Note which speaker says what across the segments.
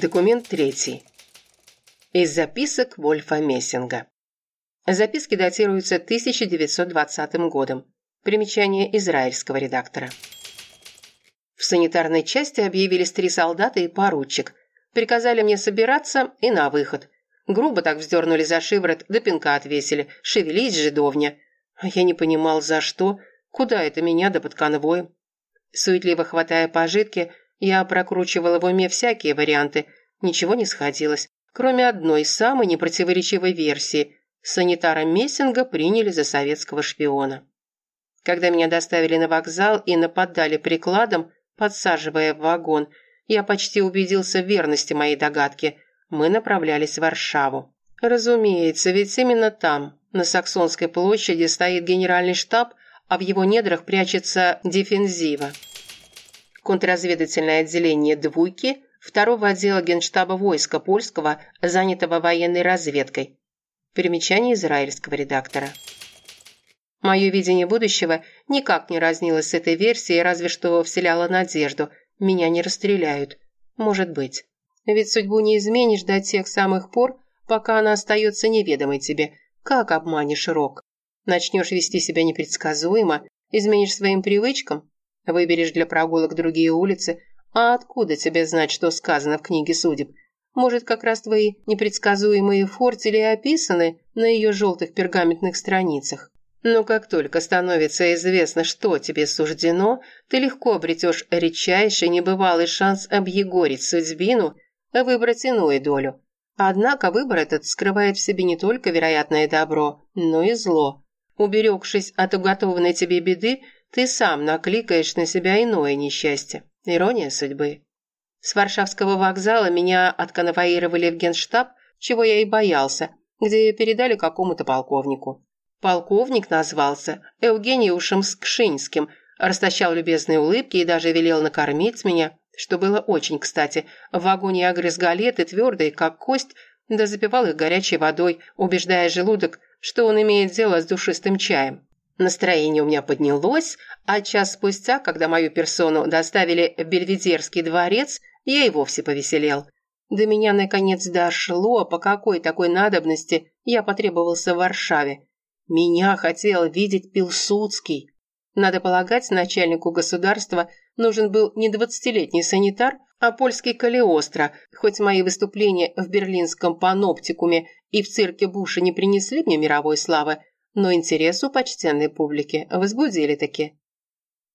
Speaker 1: Документ третий. Из записок Вольфа Мессинга. Записки датируются 1920 годом. Примечание израильского редактора. В санитарной части объявились три солдата и поручик. Приказали мне собираться и на выход. Грубо так вздернули за шиворот, до пинка отвесили. Шевелись, жидовня. А я не понимал, за что, куда это меня да под конвоем. Суетливо хватая пожитки, я прокручивала в уме всякие варианты. Ничего не сходилось, кроме одной самой непротиворечивой версии. Санитара Мессинга приняли за советского шпиона. Когда меня доставили на вокзал и нападали прикладом, подсаживая в вагон, я почти убедился в верности моей догадки. Мы направлялись в Варшаву. Разумеется, ведь именно там, на Саксонской площади, стоит генеральный штаб, а в его недрах прячется дефензива. Контрразведывательное отделение «Двуйки» второго отдела Генштаба войска польского, занятого военной разведкой. Примечание израильского редактора. Мое видение будущего никак не разнилось с этой версией, разве что вселяло надежду. Меня не расстреляют. Может быть. Ведь судьбу не изменишь до тех самых пор, пока она остается неведомой тебе. Как обманешь Рок? Начнешь вести себя непредсказуемо, изменишь своим привычкам, выберешь для прогулок другие улицы, а откуда тебе знать, что сказано в книге судеб? Может, как раз твои непредсказуемые фортели описаны на ее желтых пергаментных страницах? Но как только становится известно, что тебе суждено, ты легко обретешь редчайший небывалый шанс объегорить судьбину, выбрать иную долю. Однако выбор этот скрывает в себе не только вероятное добро, но и зло. Уберегшись от уготованной тебе беды, ты сам накликаешь на себя иное несчастье. Ирония судьбы. С Варшавского вокзала меня отконвоировали в генштаб, чего я и боялся, где передали какому-то полковнику. Полковник назвался Евгениушем Скшинским, растащал любезные улыбки и даже велел накормить меня, что было очень кстати. В вагоне я грыз галеты, твердые, как кость, да запивал их горячей водой, убеждая желудок, что он имеет дело с душистым чаем. Настроение у меня поднялось, а час спустя, когда мою персону доставили в Бельведерский дворец, я и вовсе повеселел. До меня наконец дошло, по какой такой надобности я потребовался в Варшаве. Меня хотел видеть Пилсудский. Надо полагать, начальнику государства нужен был не двадцатилетний санитар, а польский Калиостро, хоть мои выступления в берлинском паноптикуме и в цирке Буша не принесли мне мировой славы, но интерес у почтенной публики возбудили таки.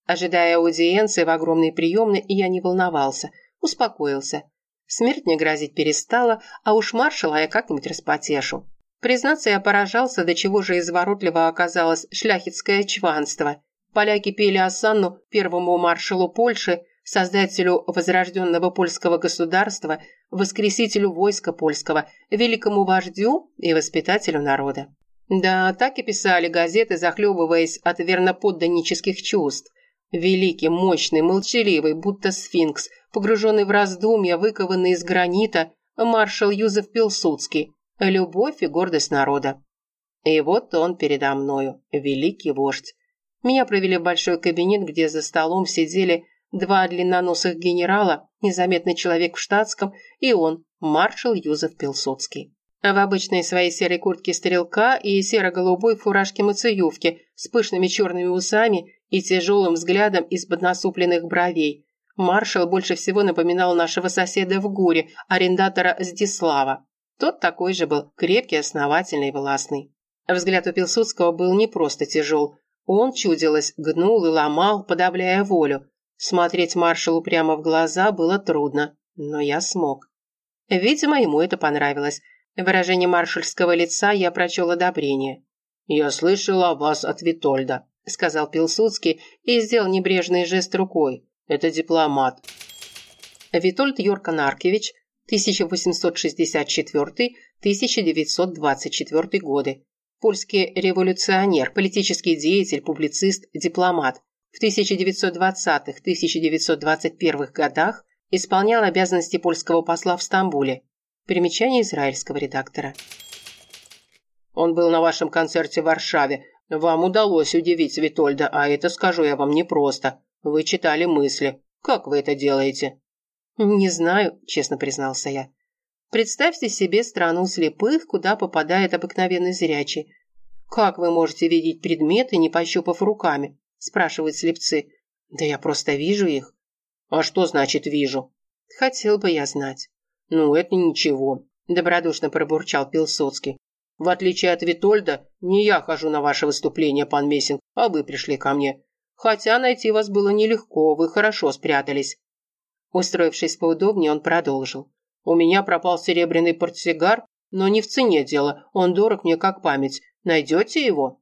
Speaker 1: Ожидая аудиенции в огромной приемной, я не волновался, успокоился. Смерть мне грозить перестала, а уж маршала я как-нибудь распотешу. Признаться, я поражался, до чего же изворотливо оказалось шляхетское чванство. Поляки пели осанну первому маршалу Польши, создателю возрожденного польского государства, воскресителю войска польского, великому вождю и воспитателю народа. Да, так и писали газеты, захлебываясь от верноподданнических чувств. Великий, мощный, молчаливый, будто сфинкс, погруженный в раздумья, выкованный из гранита, маршал Юзеф Пилсудский. Любовь и гордость народа. И вот он передо мною, великий вождь. Меня провели в большой кабинет, где за столом сидели два длинноносых генерала, незаметный человек в штатском, и он, маршал Юзеф Пилсудский в обычной своей серой куртке стрелка и серо-голубой фуражке мацеювки с пышными черными усами и тяжелым взглядом из-под насупленных бровей. Маршал больше всего напоминал нашего соседа в Гуре, арендатора Здислава. Тот такой же был, крепкий, основательный и властный. Взгляд у Пилсудского был не просто тяжел. Он, чудилось, гнул и ломал, подавляя волю. Смотреть маршалу прямо в глаза было трудно, но я смог. Видимо, ему это понравилось. В выражении маршальского лица я прочел одобрение. «Я слышал о вас от Витольда», — сказал Пилсудский и сделал небрежный жест рукой. «Это дипломат». Витольд Йорка Наркевич, 1864-1924 годы. Польский революционер, политический деятель, публицист, дипломат. В 1920-1921 годах исполнял обязанности польского посла в Стамбуле. Примечание израильского редактора. Он был на вашем концерте в Варшаве. Вам удалось удивить Витольда, а это, скажу я вам, непросто. Вы читали мысли. Как вы это делаете? «Не знаю», – честно признался я. «Представьте себе страну слепых, куда попадает обыкновенный зрячий. Как вы можете видеть предметы, не пощупав руками?» – спрашивают слепцы. «Да я просто вижу их». «А что значит «вижу»?» «Хотел бы я знать». «Ну, это ничего», – добродушно пробурчал Пилсоцкий. «В отличие от Витольда, не я хожу на ваше выступление, пан Мессинг, а вы пришли ко мне. Хотя найти вас было нелегко, вы хорошо спрятались». Устроившись поудобнее, он продолжил. «У меня пропал серебряный портсигар, но не в цене дело, он дорог мне как память. Найдете его?»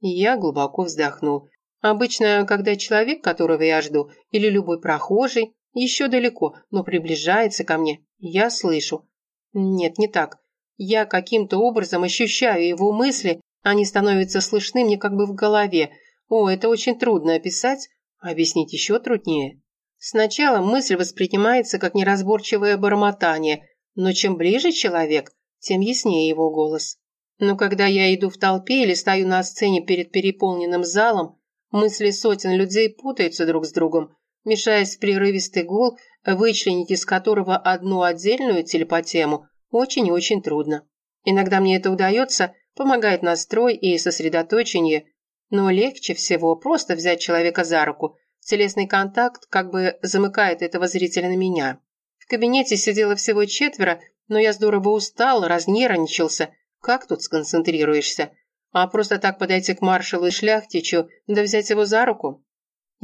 Speaker 1: Я глубоко вздохнул. Обычно, когда человек, которого я жду, или любой прохожий, еще далеко, но приближается ко мне, я слышу. Нет, не так. Я каким-то образом ощущаю его мысли, они становятся слышны мне как бы в голове. О, это очень трудно описать, объяснить еще труднее. Сначала мысль воспринимается как неразборчивое бормотание, но чем ближе человек, тем яснее его голос. Но когда я иду в толпе или стою на сцене перед переполненным залом, мысли сотен людей путаются друг с другом, мешаясь в прерывистый гул, вычленить из которого одну отдельную телепатему очень и очень трудно. Иногда мне это удается, помогает настрой и сосредоточение, но легче всего просто взять человека за руку. Телесный контакт как бы замыкает этого зрителя на меня. В кабинете сидело всего четверо, но я здорово устал, разнервничался. Как тут сконцентрируешься? А просто так подойти к маршалу и шляхтичу, да взять его за руку?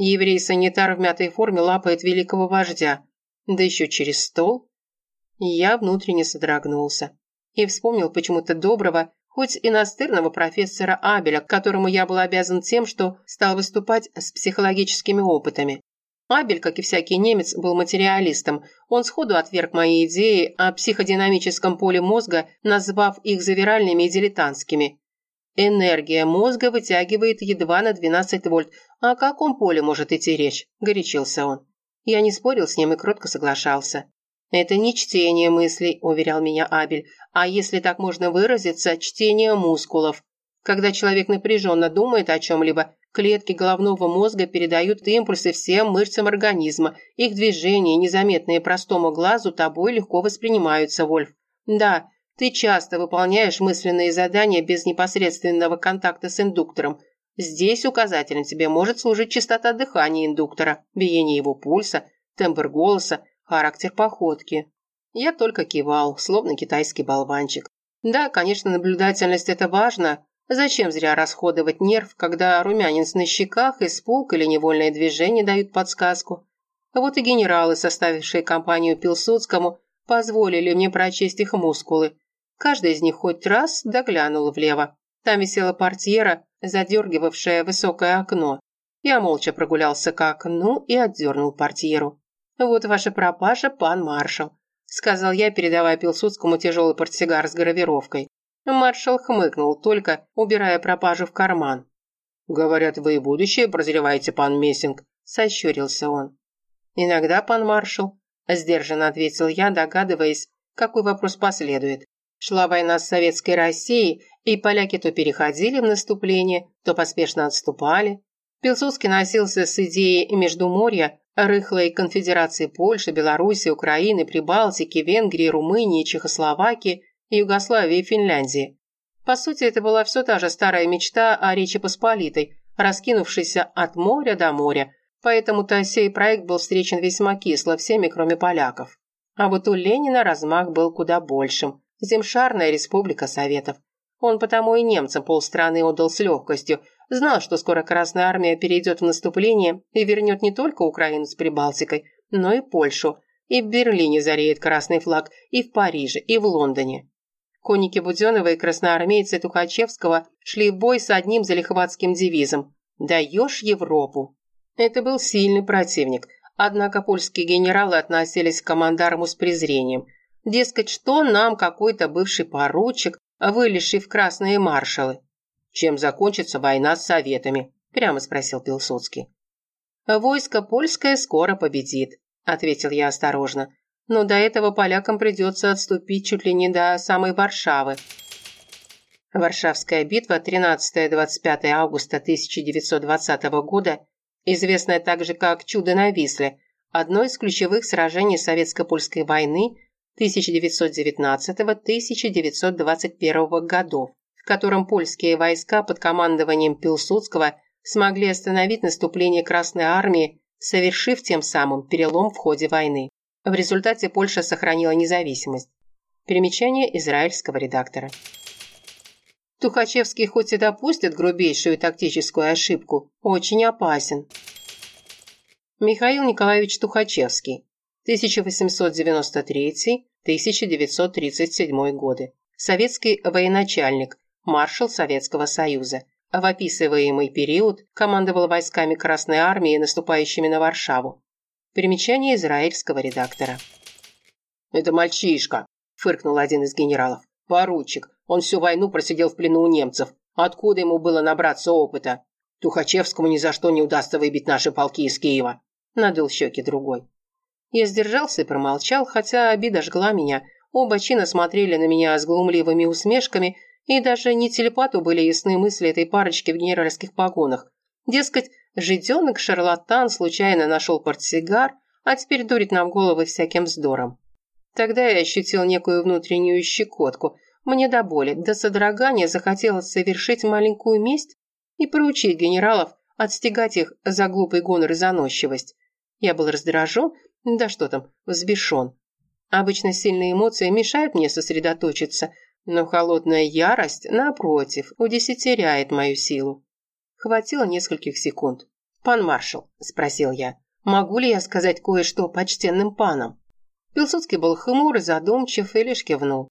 Speaker 1: Еврей-санитар в мятой форме лапает великого вождя. Да еще через стол. Я внутренне содрогнулся. И вспомнил почему-то доброго, хоть и настырного профессора Абеля, которому я был обязан тем, что стал выступать с психологическими опытами. Абель, как и всякий немец, был материалистом. Он сходу отверг мои идеи о психодинамическом поле мозга, назвав их завиральными и дилетантскими. Энергия мозга вытягивает едва на 12 вольт. О каком поле может идти речь? Горячился он. Я не спорил с ним и кротко соглашался. «Это не чтение мыслей», – уверял меня Абель, «а если так можно выразиться, чтение мускулов. Когда человек напряженно думает о чем-либо, клетки головного мозга передают импульсы всем мышцам организма. Их движения, незаметные простому глазу, тобой легко воспринимаются, Вольф. Да, ты часто выполняешь мысленные задания без непосредственного контакта с индуктором. Здесь указателем тебе может служить частота дыхания индуктора, биение его пульса, тембр голоса, характер походки. Я только кивал, словно китайский болванчик. Да, конечно, наблюдательность – это важно. Зачем зря расходовать нерв, когда румянец на щеках, испуг или невольное движение дают подсказку? Вот и генералы, составившие компанию Пилсудскому, позволили мне прочесть их мускулы. Каждый из них хоть раз доглянул влево. Там висела портьера, задергивавшая высокое окно. Я молча прогулялся к окну и отдернул портьеру. «Вот ваша пропажа, пан маршал», – сказал я, передавая Пилсудскому тяжелый портсигар с гравировкой. Маршал хмыкнул, только убирая пропажу в карман. «Говорят, вы и будущее прозреваете, пан Мессинг», – сощурился он. «Иногда, пан маршал», – сдержанно ответил я, догадываясь, какой вопрос последует. Шла война с Советской Россией, и поляки то переходили в наступление, то поспешно отступали. Пилсудский носился с идеей Междуморья рыхлой конфедерации Польши, Беларуси, Украины, Прибалтики, Венгрии, Румынии, Чехословакии, Югославии и Финляндии. По сути, это была все та же старая мечта о Речи Посполитой, раскинувшейся от моря до моря, поэтому-то сей проект был встречен весьма кисло всеми, кроме поляков. А вот у Ленина размах был куда большим. Земшарная республика Советов. Он потому и немцам полстраны отдал с легкостью, Знал, что скоро Красная Армия перейдет в наступление и вернет не только Украину с Прибалтикой, но и Польшу. И в Берлине зареет красный флаг, и в Париже, и в Лондоне. Конники Буденова и красноармейцы Тухачевского шли в бой с одним залихватским девизом «Даешь Европу». Это был сильный противник, однако польские генералы относились к командарму с презрением. Дескать, что нам какой-то бывший поручик, вылезший в красные маршалы? чем закончится война с Советами?» – прямо спросил Пилсудский. «Войско польское скоро победит», – ответил я осторожно. «Но до этого полякам придется отступить чуть ли не до самой Варшавы». Варшавская битва 13-25 августа 1920 года, известная также как «Чудо на Висле», одно из ключевых сражений Советско-Польской войны 1919-1921 годов, в котором польские войска под командованием Пилсудского смогли остановить наступление Красной Армии, совершив тем самым перелом в ходе войны. В результате Польша сохранила независимость. Примечание израильского редактора. Тухачевский хоть и допустит грубейшую тактическую ошибку, очень опасен. Михаил Николаевич Тухачевский, 1893-1937 годы. Советский военачальник, маршал Советского Союза. В описываемый период командовал войсками Красной Армии, наступающими на Варшаву. Примечание израильского редактора. «Это мальчишка», – фыркнул один из генералов. «Поручик. Он всю войну просидел в плену у немцев. Откуда ему было набраться опыта? Тухачевскому ни за что не удастся выбить наши полки из Киева надул щеки другой. Я сдержался и промолчал, хотя обида жгла меня. Оба чина смотрели на меня с глумливыми усмешками, и даже не телепату были ясны мысли этой парочки в генеральских погонах. Дескать, жиденок-шарлатан случайно нашел портсигар, а теперь дурит нам головы всяким вздором. Тогда я ощутил некую внутреннюю щекотку. Мне до боли, до содрогания захотелось совершить маленькую месть и проучить генералов, отстегать их за глупый гонор и заносчивость. Я был раздражен, да что там, взбешен. Обычно сильные эмоции мешают мне сосредоточиться, но холодная ярость, напротив, удесятеряет мою силу. Хватило нескольких секунд. «Пан маршал», – спросил я, – «могу ли я сказать кое-что почтенным панам?» Пилсудский был хмур и задумчив и лишь кивнул.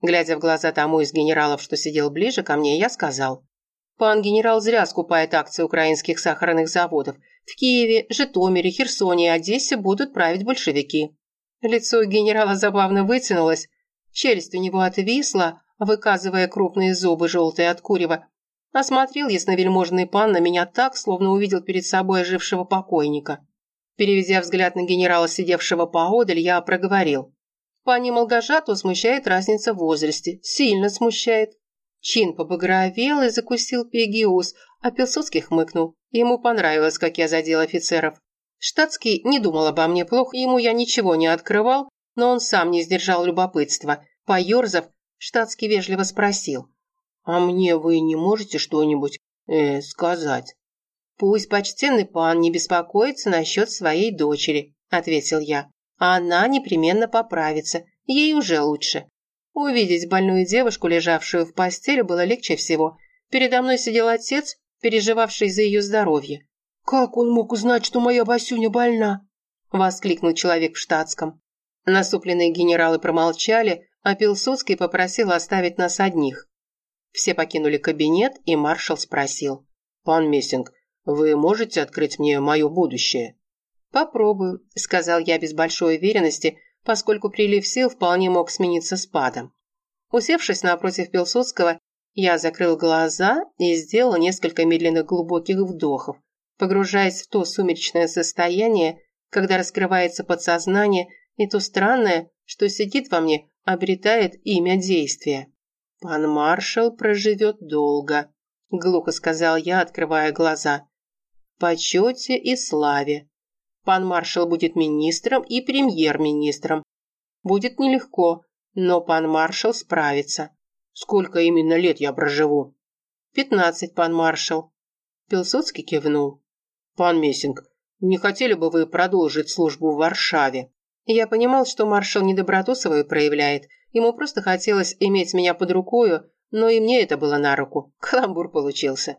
Speaker 1: Глядя в глаза тому из генералов, что сидел ближе ко мне, я сказал, «Пан генерал зря скупает акции украинских сахарных заводов. В Киеве, Житомире, Херсоне и Одессе будут править большевики. Лицо генерала забавно вытянулось, челюсть у него отвисла, выказывая крупные зубы, желтые от курева. Осмотрел ясновельможный пан на меня так, словно увидел перед собой ожившего покойника. Переведя взгляд на генерала, сидевшего поодаль, я проговорил. Пани Молгожату смущает разница в возрасте. Сильно смущает. Чин побагровел и закусил пегиус, а Пилсудский хмыкнул. Ему понравилось, как я задел офицеров. Штатский не думал обо мне плохо, ему я ничего не открывал, но он сам не сдержал любопытства. Поерзав, штатский вежливо спросил. «А мне вы не можете что-нибудь э, сказать?» «Пусть почтенный пан не беспокоится насчет своей дочери», – ответил я. «А она непременно поправится, ей уже лучше». Увидеть больную девушку, лежавшую в постели, было легче всего. Передо мной сидел отец переживавший за ее здоровье. «Как он мог узнать, что моя Васюня больна?» – воскликнул человек в штатском. Насупленные генералы промолчали, а Пилсудский попросил оставить нас одних. Все покинули кабинет, и маршал спросил. «Пан Мессинг, вы можете открыть мне мое будущее?» «Попробую», – сказал я без большой уверенности, поскольку прилив сил вполне мог смениться спадом. Усевшись напротив Пилсудского, я закрыл глаза и сделал несколько медленных глубоких вдохов, погружаясь в то сумеречное состояние, когда раскрывается подсознание, и то странное, что сидит во мне, обретает имя действия. «Пан маршал проживет долго», – глухо сказал я, открывая глаза. «В почете и славе. Пан маршал будет министром и премьер-министром. Будет нелегко, но пан маршал справится. Сколько именно лет я проживу? Пятнадцать, пан маршал. Пилсудский кивнул. Пан Мессинг, не хотели бы вы продолжить службу в Варшаве? Я понимал, что маршал не доброту свою проявляет. Ему просто хотелось иметь меня под рукою, но и мне это было на руку. Каламбур получился.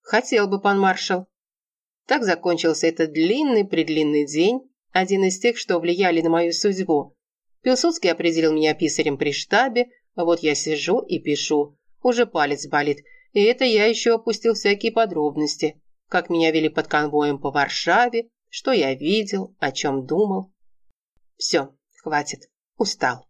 Speaker 1: Хотел бы, пан маршал. Так закончился этот длинный-предлинный день, один из тех, что влияли на мою судьбу. Пилсудский определил меня писарем при штабе, вот я сижу и пишу. Уже палец болит. И это я еще опустил всякие подробности. Как меня вели под конвоем по Варшаве, что я видел, о чем думал. Все, хватит. Устал.